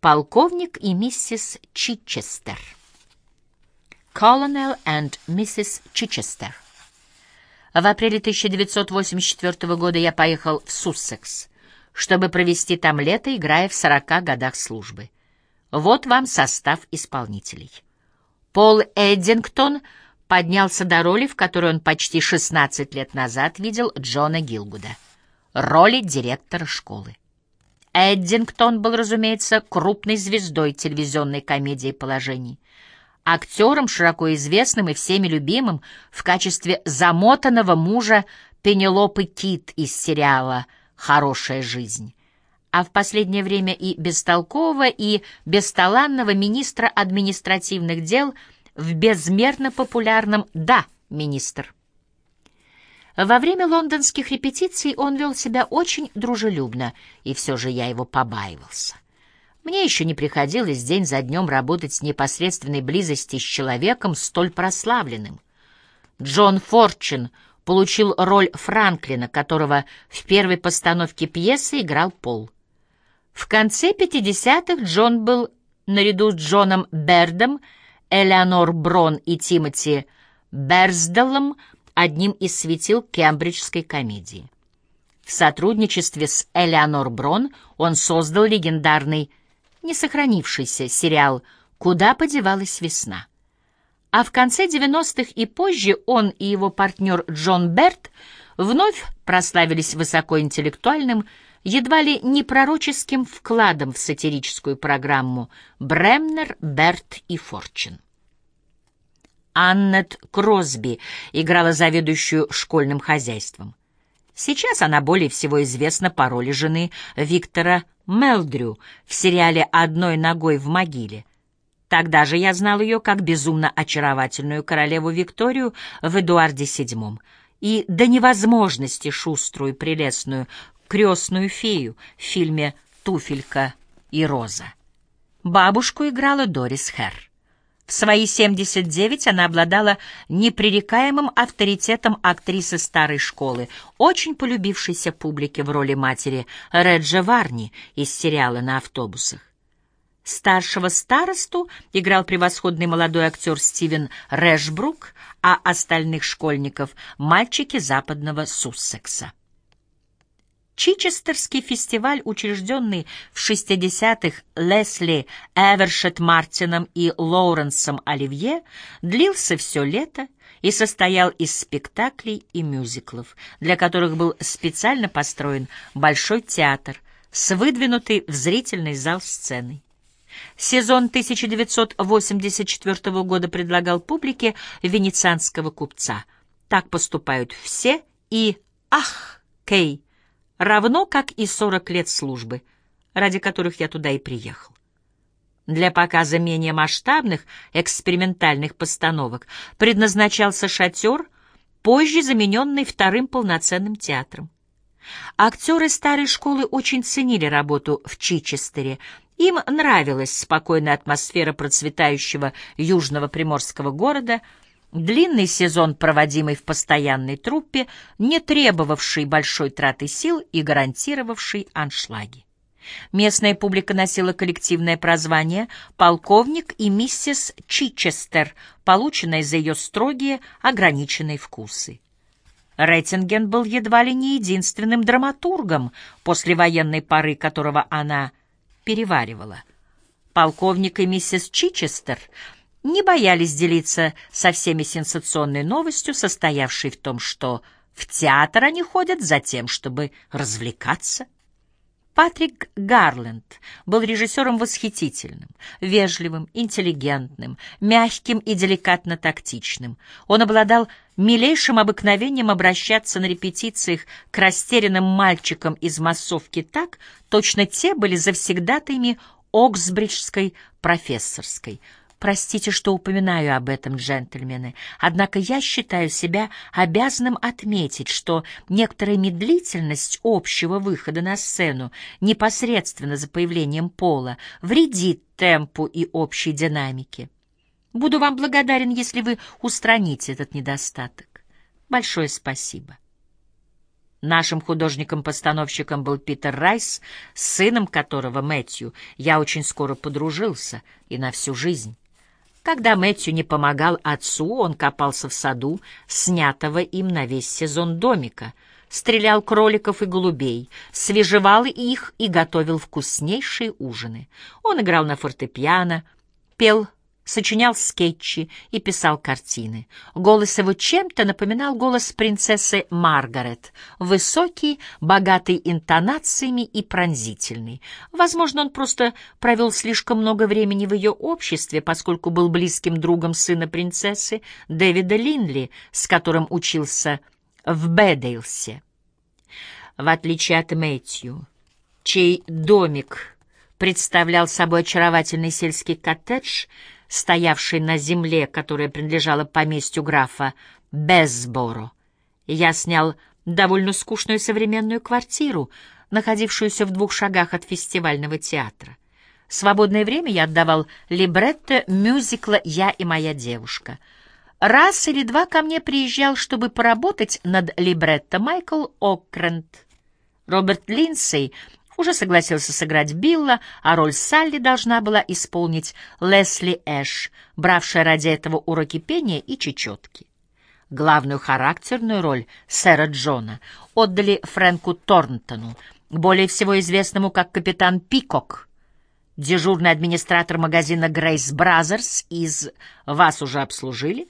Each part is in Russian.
Полковник и миссис Чичестер. Colonel and Mrs. Чичестер. В апреле 1984 года я поехал в Суссекс, чтобы провести там лето, играя в 40 годах службы. Вот вам состав исполнителей. Пол Эддингтон поднялся до роли, в которой он почти 16 лет назад видел Джона Гилгуда. Роли директора школы. Эддингтон был, разумеется, крупной звездой телевизионной комедии положений. Актером, широко известным и всеми любимым в качестве замотанного мужа Пенелопы Кит из сериала «Хорошая жизнь» а в последнее время и бестолкового, и бесталанного министра административных дел в безмерно популярном «Да, министр». Во время лондонских репетиций он вел себя очень дружелюбно, и все же я его побаивался. Мне еще не приходилось день за днем работать с непосредственной близости с человеком столь прославленным. Джон Форчин получил роль Франклина, которого в первой постановке пьесы играл Пол. В конце 50-х Джон был, наряду с Джоном Бердом, Элеонор Брон и Тимоти Берсделлом, одним из светил кембриджской комедии. В сотрудничестве с Элеонор Брон он создал легендарный, не сохранившийся сериал «Куда подевалась весна». А в конце 90-х и позже он и его партнер Джон Берт вновь прославились высокоинтеллектуальным, едва ли не пророческим вкладом в сатирическую программу «Бремнер, Берт и Форчин». Аннет Кросби играла заведующую школьным хозяйством. Сейчас она более всего известна по роли жены Виктора Мелдрю в сериале «Одной ногой в могиле». Тогда же я знал ее как безумно очаровательную королеву Викторию в «Эдуарде VII» и до невозможности шуструю, прелестную крестную фею в фильме «Туфелька и роза». Бабушку играла Дорис Херр. В свои 79 она обладала непререкаемым авторитетом актрисы старой школы, очень полюбившейся публике в роли матери Реджа Варни из сериала «На автобусах». Старшего старосту играл превосходный молодой актер Стивен Рэшбрук, а остальных школьников — мальчики западного Суссекса. Чичестерский фестиваль, учрежденный в 60-х Лесли Эвершет Мартином и Лоуренсом Оливье, длился все лето и состоял из спектаклей и мюзиклов, для которых был специально построен большой театр с выдвинутой в зрительный зал сценой. Сезон 1984 года предлагал публике венецианского купца. Так поступают все и «Ах, Кей!» Равно как и 40 лет службы, ради которых я туда и приехал. Для показа менее масштабных экспериментальных постановок предназначался шатер, позже замененный вторым полноценным театром. Актеры старой школы очень ценили работу в Чичестере. Им нравилась спокойная атмосфера процветающего южного приморского города — Длинный сезон, проводимый в постоянной труппе, не требовавший большой траты сил и гарантировавший аншлаги. Местная публика носила коллективное прозвание «Полковник и миссис Чичестер», полученное за ее строгие, ограниченные вкусы. Рейтинген был едва ли не единственным драматургом после военной поры, которого она переваривала. Полковник и миссис Чичестер — не боялись делиться со всеми сенсационной новостью, состоявшей в том, что в театр они ходят за тем, чтобы развлекаться. Патрик Гарленд был режиссером восхитительным, вежливым, интеллигентным, мягким и деликатно тактичным. Он обладал милейшим обыкновением обращаться на репетициях к растерянным мальчикам из массовки так, точно те были завсегдатаями Оксбриджской профессорской — Простите, что упоминаю об этом, джентльмены, однако я считаю себя обязанным отметить, что некоторая медлительность общего выхода на сцену непосредственно за появлением пола вредит темпу и общей динамике. Буду вам благодарен, если вы устраните этот недостаток. Большое спасибо. Нашим художником-постановщиком был Питер Райс, сыном которого, Мэтью, я очень скоро подружился и на всю жизнь. Когда Мэтью не помогал отцу, он копался в саду, снятого им на весь сезон домика, стрелял кроликов и голубей, свежевал их и готовил вкуснейшие ужины. Он играл на фортепиано, пел сочинял скетчи и писал картины. Голос его чем-то напоминал голос принцессы Маргарет, высокий, богатый интонациями и пронзительный. Возможно, он просто провел слишком много времени в ее обществе, поскольку был близким другом сына принцессы Дэвида Линли, с которым учился в Бэдейлсе. В отличие от Мэтью, чей домик представлял собой очаровательный сельский коттедж — стоявший на земле, которая принадлежала поместью графа Безборо. Я снял довольно скучную современную квартиру, находившуюся в двух шагах от фестивального театра. Свободное время я отдавал либретто мюзикла «Я и моя девушка». Раз или два ко мне приезжал, чтобы поработать над либретто Майкл Окрент. Роберт Линдсей уже согласился сыграть Билла, а роль Салли должна была исполнить Лесли Эш, бравшая ради этого уроки пения и чечетки. Главную характерную роль сэра Джона отдали Фрэнку Торнтону, более всего известному как капитан Пикок, дежурный администратор магазина Grace Brothers из «Вас уже обслужили?»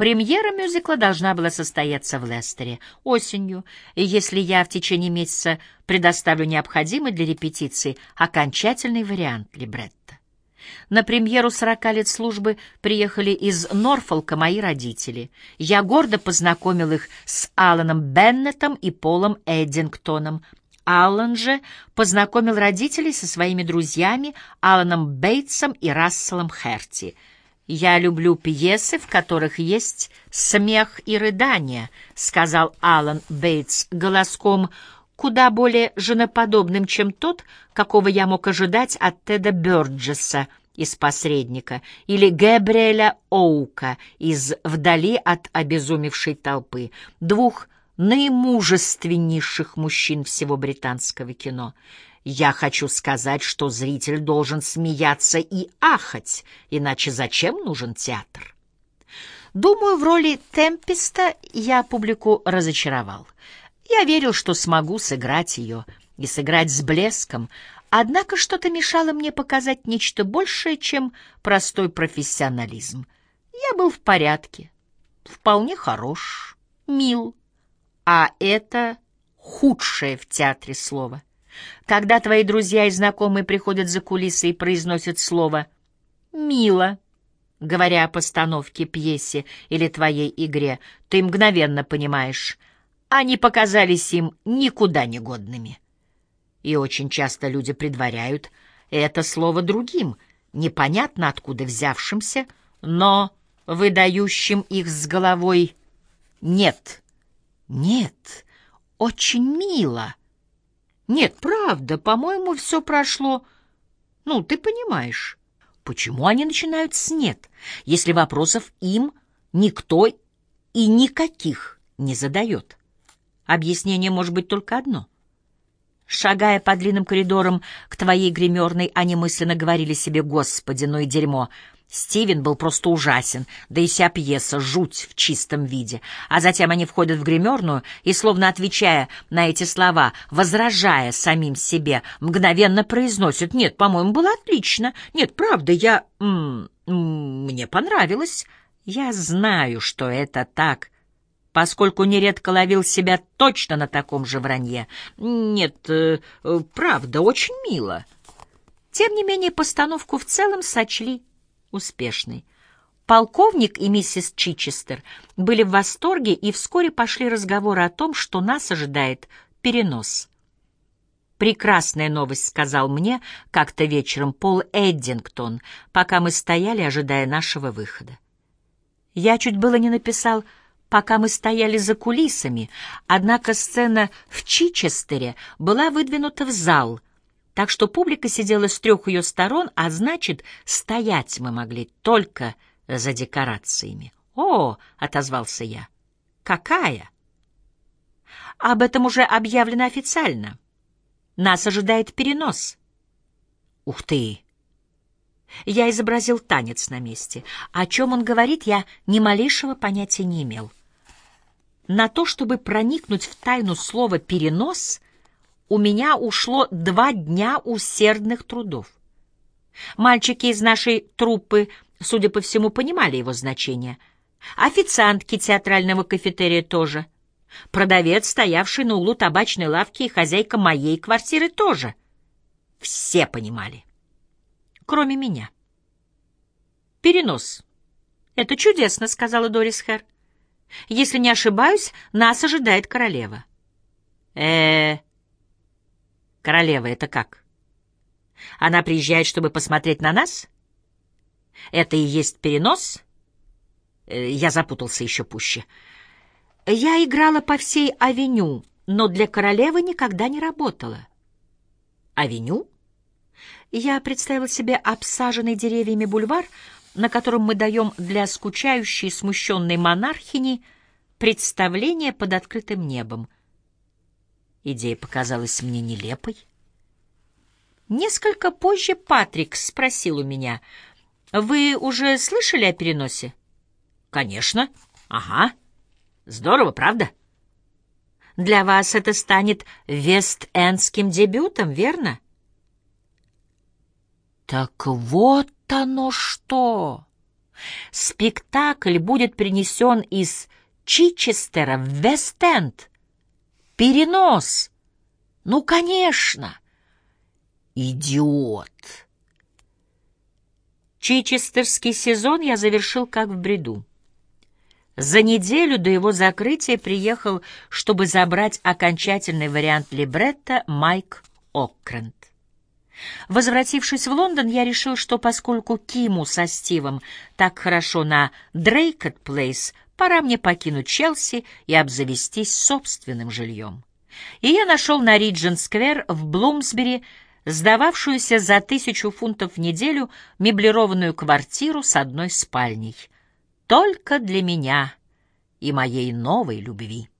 Премьера мюзикла должна была состояться в Лестере осенью, и если я в течение месяца предоставлю необходимый для репетиции окончательный вариант либретто. На премьеру «Сорока лет службы» приехали из Норфолка мои родители. Я гордо познакомил их с Аланом Беннетом и Полом Эддингтоном. Аллан же познакомил родителей со своими друзьями Аланом Бейтсом и Расселом Херти — «Я люблю пьесы, в которых есть смех и рыдание», — сказал Алан Бейтс голоском куда более женоподобным, чем тот, какого я мог ожидать от Теда Бёрджеса из «Посредника» или Гэбриэля Оука из «Вдали от обезумевшей толпы», двух наимужественнейших мужчин всего британского кино — я хочу сказать, что зритель должен смеяться и ахать, иначе зачем нужен театр? Думаю, в роли Темпеста я публику разочаровал. Я верил, что смогу сыграть ее, и сыграть с блеском, однако что-то мешало мне показать нечто большее, чем простой профессионализм. Я был в порядке, вполне хорош, мил, а это худшее в театре слово — когда твои друзья и знакомые приходят за кулисы и произносят слово «мило», говоря о постановке, пьесе или твоей игре, ты мгновенно понимаешь, они показались им никуда не годными. И очень часто люди предваряют это слово другим, непонятно откуда взявшимся, но выдающим их с головой «нет». «Нет, очень мило». Нет, правда, по-моему, все прошло. Ну, ты понимаешь. Почему они начинают с «нет», если вопросов им никто и никаких не задает? Объяснение может быть только одно. Шагая по длинным коридорам к твоей гримерной, они мысленно говорили себе «Господи, ну и дерьмо!» Стивен был просто ужасен, да и вся пьеса — жуть в чистом виде. А затем они входят в гримерную и, словно отвечая на эти слова, возражая самим себе, мгновенно произносят «Нет, по-моему, было отлично. Нет, правда, я... М -м, мне понравилось. Я знаю, что это так» поскольку нередко ловил себя точно на таком же вранье. Нет, э, правда, очень мило. Тем не менее, постановку в целом сочли успешной. Полковник и миссис Чичестер были в восторге, и вскоре пошли разговоры о том, что нас ожидает перенос. «Прекрасная новость», — сказал мне как-то вечером Пол Эддингтон, пока мы стояли, ожидая нашего выхода. Я чуть было не написал пока мы стояли за кулисами, однако сцена в Чичестере была выдвинута в зал — так что публика сидела с трех ее сторон, а значит, стоять мы могли только за декорациями. «О!» — отозвался я. «Какая?» Об этом уже объявлено официально. Нас ожидает перенос. Ух ты! Я изобразил танец на месте. О чем он говорит, я ни малейшего понятия не имел. На то, чтобы проникнуть в тайну слова «перенос», у меня ушло два дня усердных трудов. Мальчики из нашей труппы, судя по всему, понимали его значение. Официантки театрального кафетерия тоже. Продавец, стоявший на углу табачной лавки, и хозяйка моей квартиры тоже. Все понимали. Кроме меня. «Перенос. Это чудесно», — сказала Дорис Хэр. «Если не ошибаюсь, нас ожидает королева». э Королева — это как? Она приезжает, чтобы посмотреть на нас? Это и есть перенос? Э, я запутался еще пуще. Я играла по всей авеню, но для королевы никогда не работала. Авеню? Я представил себе обсаженный деревьями бульвар, на котором мы даем для скучающей, смущенной монархини представление под открытым небом. Идея показалась мне нелепой. Несколько позже Патрик спросил у меня, «Вы уже слышали о переносе?» «Конечно. Ага. Здорово, правда?» «Для вас это станет вест-эндским дебютом, верно?» «Так вот оно что!» Спектакль будет принесен из Чичестера в Вест-Энд. Перенос! Ну, конечно!» Идиот! Чичестерский сезон я завершил как в бреду. За неделю до его закрытия приехал, чтобы забрать окончательный вариант либретто Майк Оккрент. Возвратившись в Лондон, я решил, что поскольку Киму со Стивом так хорошо на Дрейкет Плейс, пора мне покинуть Челси и обзавестись собственным жильем. И я нашел на Риджин-сквер в Блумсбери сдававшуюся за тысячу фунтов в неделю меблированную квартиру с одной спальней. Только для меня и моей новой любви.